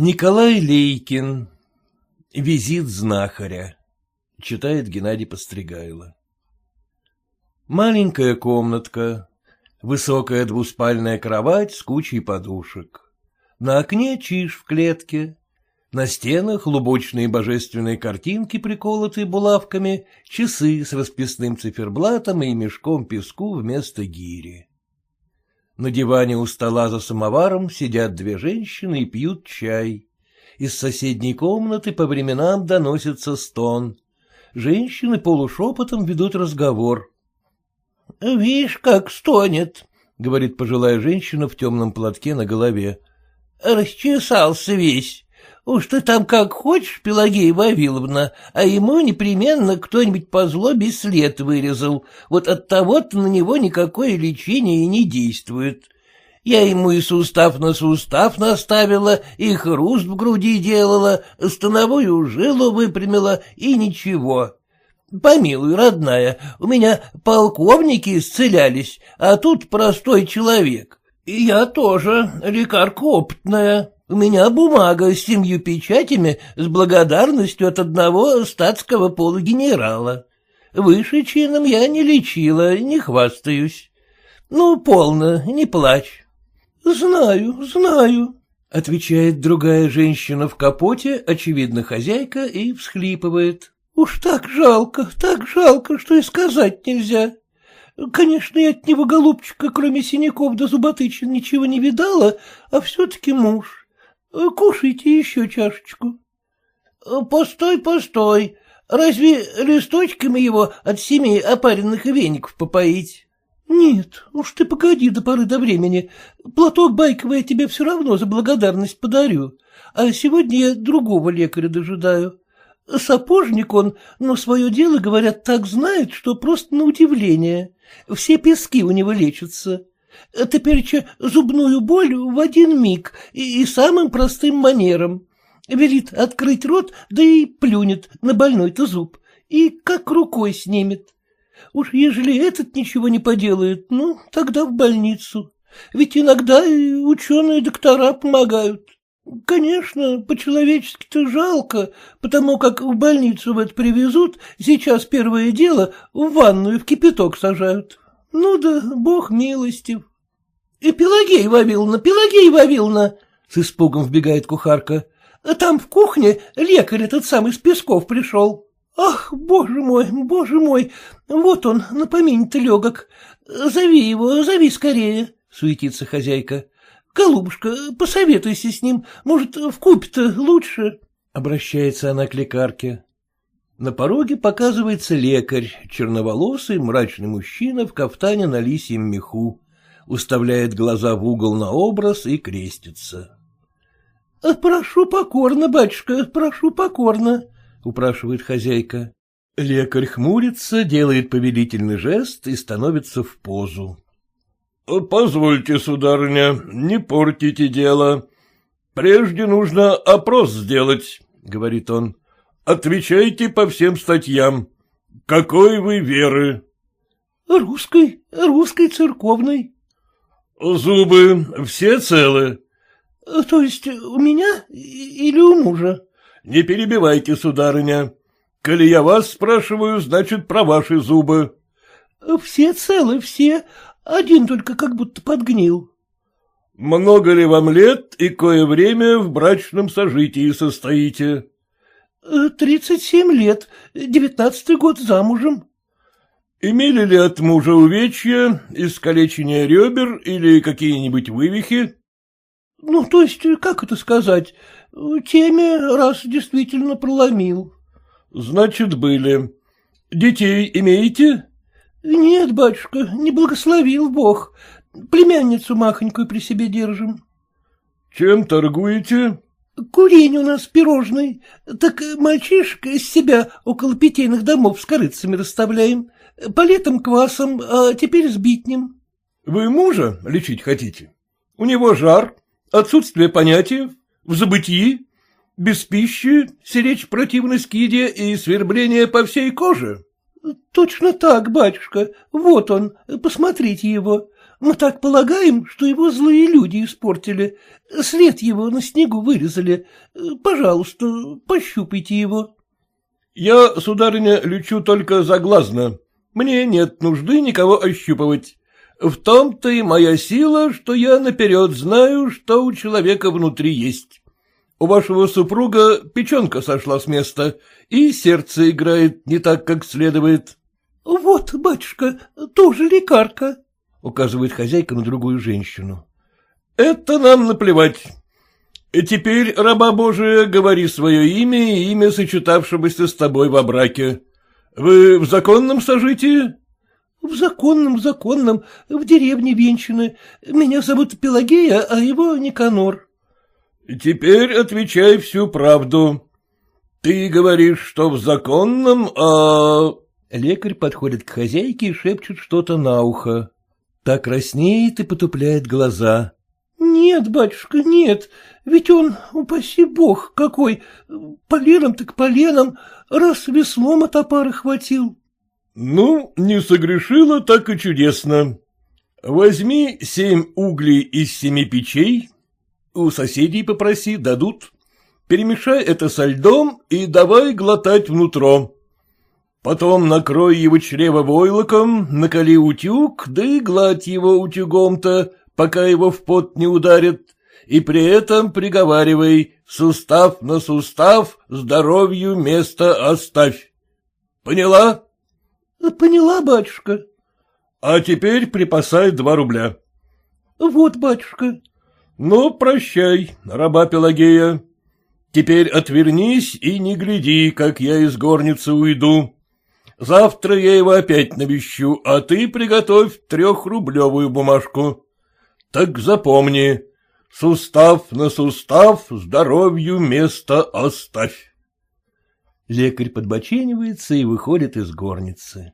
Николай Лейкин. Визит знахаря. Читает Геннадий Постригайло. Маленькая комнатка. Высокая двуспальная кровать с кучей подушек. На окне чиж в клетке. На стенах лубочные божественные картинки, приколотые булавками, часы с расписным циферблатом и мешком песку вместо гири. На диване у стола за самоваром сидят две женщины и пьют чай. Из соседней комнаты по временам доносится стон. Женщины полушепотом ведут разговор. — Видишь, как стонет, — говорит пожилая женщина в темном платке на голове. — Расчесался весь. Уж ты там как хочешь, Пелагея Вавиловна, а ему непременно кто-нибудь по злобе след вырезал. Вот от того-то на него никакое лечение и не действует. Я ему и сустав на сустав наставила, и хруст в груди делала, становую жилу выпрямила, и ничего. Помилуй, родная, у меня полковники исцелялись, а тут простой человек. И я тоже лекарка опытная. У меня бумага с семью печатями с благодарностью от одного статского полугенерала. Выше чином я не лечила, не хвастаюсь. Ну, полно, не плачь. — Знаю, знаю, — отвечает другая женщина в капоте, очевидно, хозяйка, и всхлипывает. — Уж так жалко, так жалко, что и сказать нельзя. Конечно, я от него, голубчика, кроме синяков да зуботычин, ничего не видала, а все-таки муж. — Кушайте еще чашечку. — Постой, постой. Разве листочками его от семи опаренных веников попоить? — Нет, уж ты погоди до поры до времени. Платок байковый я тебе все равно за благодарность подарю. А сегодня я другого лекаря дожидаю. Сапожник он, но свое дело, говорят, так знает, что просто на удивление. Все пески у него лечатся. Теперь че зубную боль в один миг и, и самым простым манером. Велит открыть рот, да и плюнет на больной-то зуб, и как рукой снимет. Уж ежели этот ничего не поделает, ну, тогда в больницу. Ведь иногда и ученые доктора помогают. Конечно, по-человечески-то жалко, потому как в больницу в это привезут, сейчас первое дело в ванную в кипяток сажают. Ну да, бог милостив. Пелагея Вавиловна, Пелагея Вавиловна, — с испугом вбегает кухарка, — там в кухне лекарь этот самый с Песков пришел. Ах, боже мой, боже мой, вот он, на помине-то легок. Зови его, зови скорее, — суетится хозяйка. Голубушка, посоветуйся с ним, может, в купе-то лучше, — обращается она к лекарке. На пороге показывается лекарь, черноволосый, мрачный мужчина в кафтане на лисьем меху уставляет глаза в угол на образ и крестится. — Прошу покорно, батюшка, прошу покорно, — упрашивает хозяйка. Лекарь хмурится, делает повелительный жест и становится в позу. — Позвольте, сударыня, не портите дело. Прежде нужно опрос сделать, — говорит он. — Отвечайте по всем статьям. Какой вы веры? — Русской, русской церковной. Зубы все целы? — То есть у меня или у мужа? — Не перебивайте, сударыня. Коли я вас спрашиваю, значит, про ваши зубы. — Все целы, все. Один только как будто подгнил. — Много ли вам лет и кое время в брачном сожитии состоите? — Тридцать семь лет, девятнадцатый год замужем. Имели ли от мужа увечья, искалечение ребер или какие-нибудь вывихи? — Ну, то есть, как это сказать, теме раз действительно проломил. — Значит, были. Детей имеете? — Нет, батюшка, не благословил Бог. Племянницу махонькую при себе держим. — Чем торгуете? — Курень у нас пирожный. Так мальчишек из себя около питейных домов с корыцами расставляем. По летам квасом, а теперь сбитнем. — Вы мужа лечить хотите? У него жар, отсутствие понятия, в забытии, без пищи, сиречь противной скиде и свербление по всей коже? — Точно так, батюшка, вот он, посмотрите его. Мы так полагаем, что его злые люди испортили. След его на снегу вырезали. Пожалуйста, пощупайте его. — Я, сударыня, лечу только заглазно. Мне нет нужды никого ощупывать. В том-то и моя сила, что я наперед знаю, что у человека внутри есть. У вашего супруга печенка сошла с места, и сердце играет не так, как следует. — Вот, батюшка, тоже лекарка, — указывает хозяйка на другую женщину. — Это нам наплевать. Теперь, раба Божия, говори свое имя и имя сочетавшегося с тобой во браке. Вы в законном сожитии? — В законном, в законном, в деревне Венчины. Меня зовут Пелагея, а его Никанор. — Теперь отвечай всю правду. Ты говоришь, что в законном, а... Лекарь подходит к хозяйке и шепчет что-то на ухо. Так краснеет и потупляет глаза. — Нет, батюшка, нет, ведь он, упаси бог, какой, поленом так поленом, раз веслом от опары хватил. — Ну, не согрешила, так и чудесно. Возьми семь углей из семи печей, у соседей попроси, дадут. Перемешай это со льдом и давай глотать внутрь. Потом накрой его чрево войлоком, накали утюг, да и гладь его утюгом-то, пока его в пот не ударит, и при этом приговаривай «сустав на сустав, здоровью место оставь». Поняла? — Поняла, батюшка. — А теперь припасай два рубля. — Вот, батюшка. — Ну, прощай, раба Пелагея. Теперь отвернись и не гляди, как я из горницы уйду. Завтра я его опять навещу, а ты приготовь трехрублевую бумажку. Так запомни, сустав на сустав, здоровью место оставь. Лекарь подбоченивается и выходит из горницы.